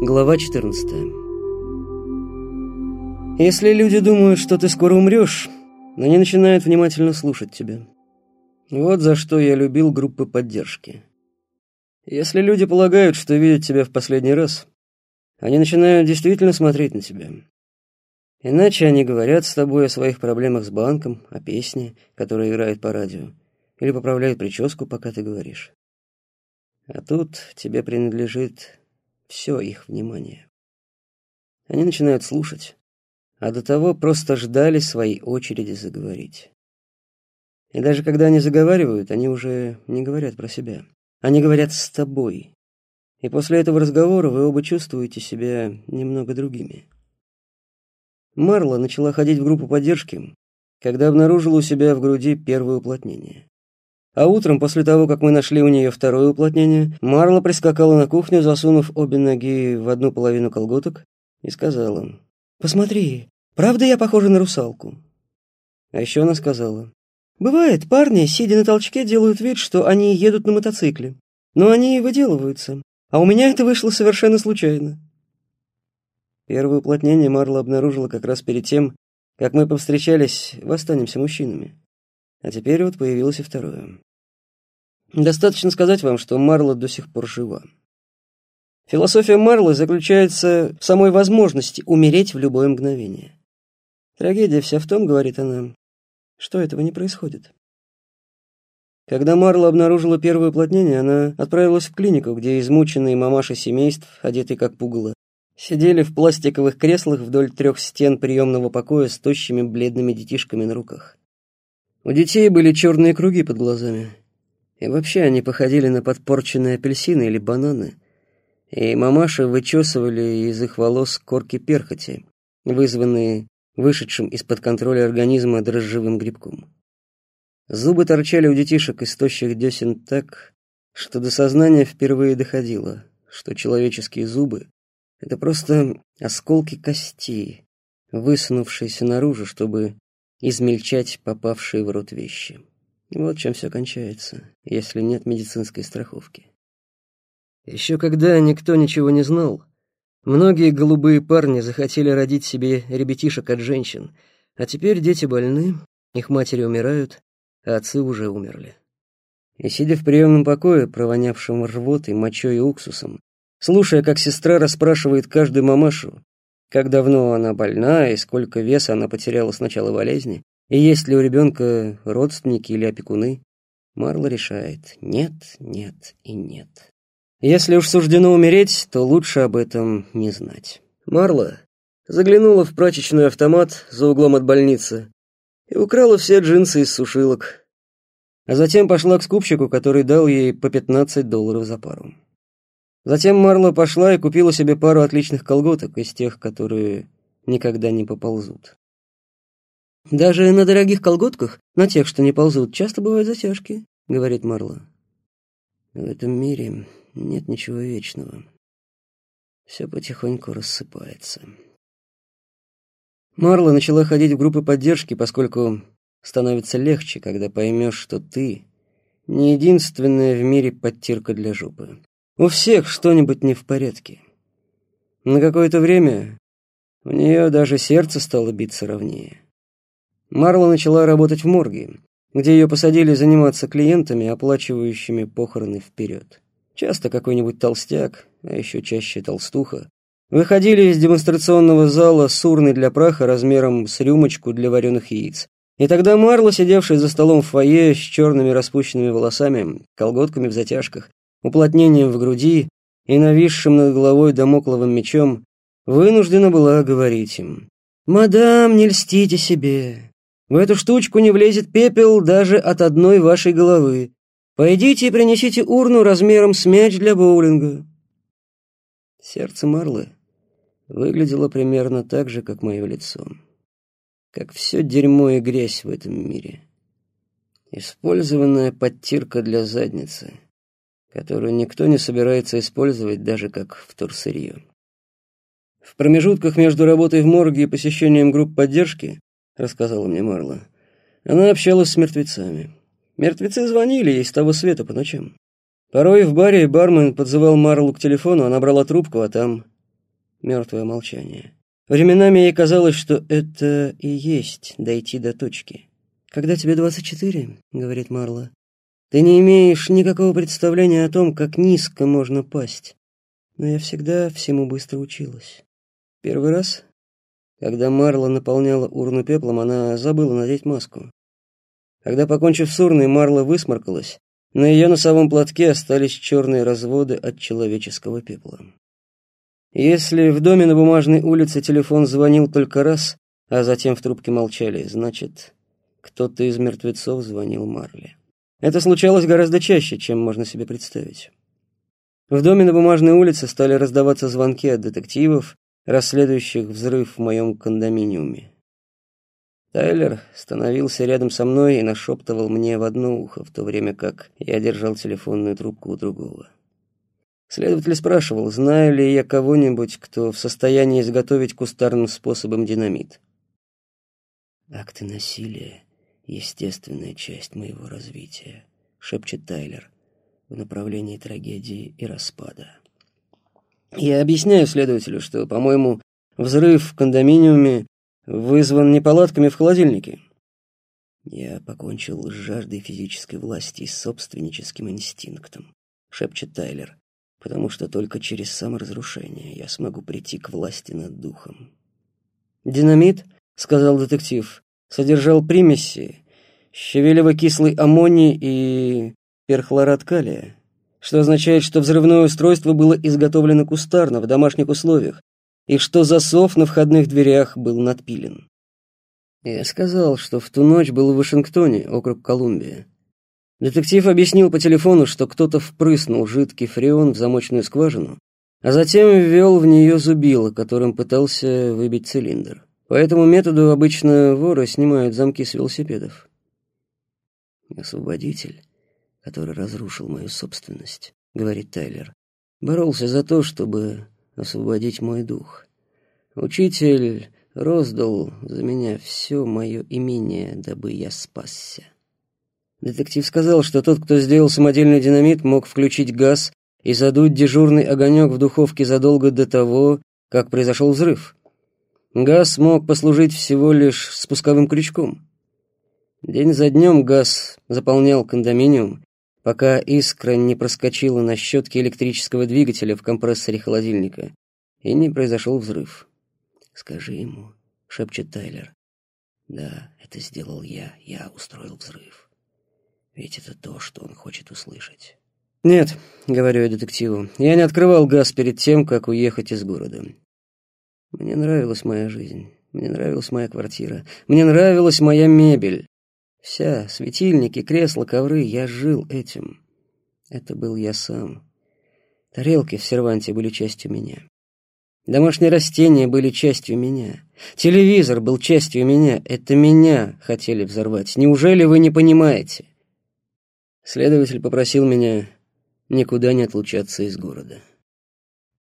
Глава 14 Если люди думают, что ты скоро умрешь, они начинают внимательно слушать тебя. Вот за что я любил группы поддержки. Если люди полагают, что видят тебя в последний раз, они начинают действительно смотреть на тебя. Иначе они говорят с тобой о своих проблемах с банком, о песне, которая играет по радио, или поправляют прическу, пока ты говоришь. А тут тебе принадлежит все их внимание. Они начинают слушать, а до того просто ждали своей очереди заговорить. И даже когда они заговаривают, они уже не говорят про себя. Они говорят с тобой. И после этого разговора вы оба чувствуете себя немного другими. Марла начала ходить в группу поддержки, когда обнаружила у себя в груди первое уплотнение. А утром, после того, как мы нашли у нее второе уплотнение, Марла прискакала на кухню, засунув обе ноги в одну половину колготок, и сказала, «Посмотри, правда я похожа на русалку?» А еще она сказала, «Бывает, парни, сидя на толчке, делают вид, что они едут на мотоцикле, но они выделываются, а у меня это вышло совершенно случайно». Первое уплотнение Марла обнаружила как раз перед тем, как мы повстречались в «Останемся мужчинами». А теперь вот появилось и второе. Достаточно сказать вам, что Марла до сих пор жива. Философия Марлы заключается в самой возможности умереть в любое мгновение. Трагедия вся в том, говорит она, что этого не происходит. Когда Марла обнаружила первое уплотнение, она отправилась в клинику, где измученные мамаши семейств, одетые как пугало, сидели в пластиковых креслах вдоль трех стен приемного покоя с тощими бледными детишками на руках. У детей были черные круги под глазами. И вообще они походили на подпорченные апельсины или бананы. И мамаши вычесывали из их волос корки перхоти, вызванные вышедшим из-под контроля организма дрожжевым грибком. Зубы торчали у детишек из тощих десен так, что до сознания впервые доходило, что человеческие зубы — это просто осколки кости, высунувшиеся наружу, чтобы измельчать попавшие в рот вещи. Вот чем все кончается, если нет медицинской страховки. Еще когда никто ничего не знал, многие голубые парни захотели родить себе ребятишек от женщин, а теперь дети больны, их матери умирают, а отцы уже умерли. И сидя в приемном покое, провонявшем рвотой, мочой и уксусом, слушая, как сестра расспрашивает каждую мамашу, как давно она больна и сколько веса она потеряла с начала болезни, и есть ли у ребенка родственники или опекуны, Марла решает «нет, нет и нет». Если уж суждено умереть, то лучше об этом не знать. Марла заглянула в прачечный автомат за углом от больницы и украла все джинсы из сушилок, а затем пошла к скупщику, который дал ей по 15 долларов за пару. Затем Марла пошла и купила себе пару отличных колготок из тех, которые никогда не поползут. «Даже на дорогих колготках, на тех, что не ползут, часто бывают затяжки», — говорит Марла. «В этом мире нет ничего вечного. Все потихоньку рассыпается». Марла начала ходить в группы поддержки, поскольку становится легче, когда поймешь, что ты не единственная в мире подтирка для жопы. У всех что-нибудь не в порядке. На какое-то время у нее даже сердце стало биться ровнее. Марла начала работать в морге, где ее посадили заниматься клиентами, оплачивающими похороны вперед. Часто какой-нибудь толстяк, а еще чаще толстуха, выходили из демонстрационного зала с урной для праха размером с рюмочку для вареных яиц. И тогда Марла, сидевшая за столом в фойе с черными распущенными волосами, колготками в затяжках, уплотнением в груди и нависшим над головой домокловым мечом, вынуждена была говорить им. «Мадам, не льстите себе. В эту штучку не влезет пепел даже от одной вашей головы. Пойдите и принесите урну размером с мяч для боулинга». Сердце Марлы выглядело примерно так же, как мое лицо. Как все дерьмо и грязь в этом мире. Использованная подтирка для задницы, которую никто не собирается использовать даже как вторсырье. В промежутках между работой в морге и посещением групп поддержки рассказала мне Марла. Она общалась с мертвецами. Мертвецы звонили ей с того света по ночам. Порой в баре бармен подзывал Марлу к телефону, она брала трубку, а там Мертвое молчание. Временами ей казалось, что это и есть дойти до точки. «Когда тебе двадцать четыре, — говорит Марла, — ты не имеешь никакого представления о том, как низко можно пасть. Но я всегда всему быстро училась. Первый раз, когда Марла наполняла урну пеплом, она забыла надеть маску. Когда, покончив с урной, Марла высморкалась, на ее носовом платке остались черные разводы от человеческого пепла. Если в доме на Бумажной улице телефон звонил только раз, а затем в трубке молчали, значит, кто-то из мертвецов звонил Марле. Это случалось гораздо чаще, чем можно себе представить. В доме на Бумажной улице стали раздаваться звонки от детективов, расследующих взрыв в моем кондоминиуме. Тайлер становился рядом со мной и нашептывал мне в одно ухо, в то время как я держал телефонную трубку у другого. Следователь спрашивал, знаю ли я кого-нибудь, кто в состоянии изготовить кустарным способом динамит. Акты насилия естественная часть моего развития», — шепчет Тайлер в направлении трагедии и распада. Я объясняю следователю, что, по-моему, взрыв в кондоминиуме вызван неполадками в холодильнике. Я покончил с жаждой физической власти и собственническим инстинктом, шепчет Тайлер, потому что только через саморазрушение я смогу прийти к власти над духом. «Динамит», — сказал детектив, содержал примеси щавелево-кислый аммоний и перхлорат калия, что означает, что взрывное устройство было изготовлено кустарно, в домашних условиях, и что засов на входных дверях был надпилен. Я сказал, что в ту ночь был в Вашингтоне, округ Колумбия. Детектив объяснил по телефону, что кто-то впрыснул жидкий фреон в замочную скважину, а затем ввел в нее зубило, которым пытался выбить цилиндр. По этому методу обычно воры снимают замки с велосипедов. «Освободитель, который разрушил мою собственность», — говорит Тайлер, боролся за то, чтобы освободить мой дух. Учитель роздал за меня все мое имение, дабы я спасся. Детектив сказал, что тот, кто сделал самодельный динамит, мог включить газ и задуть дежурный огонек в духовке задолго до того, как произошел взрыв. Газ мог послужить всего лишь спусковым крючком. День за днем газ заполнял кондоминиум, пока искра не проскочила на щетке электрического двигателя в компрессоре холодильника, и не произошел взрыв. «Скажи ему», — шепчет Тайлер. «Да, это сделал я, я устроил взрыв. Ведь это то, что он хочет услышать». «Нет», — говорю я детективу, — «я не открывал газ перед тем, как уехать из города. Мне нравилась моя жизнь, мне нравилась моя квартира, мне нравилась моя мебель. Вся, светильники, кресла, ковры, я жил этим. Это был я сам. Тарелки в серванте были частью меня. Домашние растения были частью меня. Телевизор был частью меня. Это меня хотели взорвать. Неужели вы не понимаете? Следователь попросил меня никуда не отлучаться из города.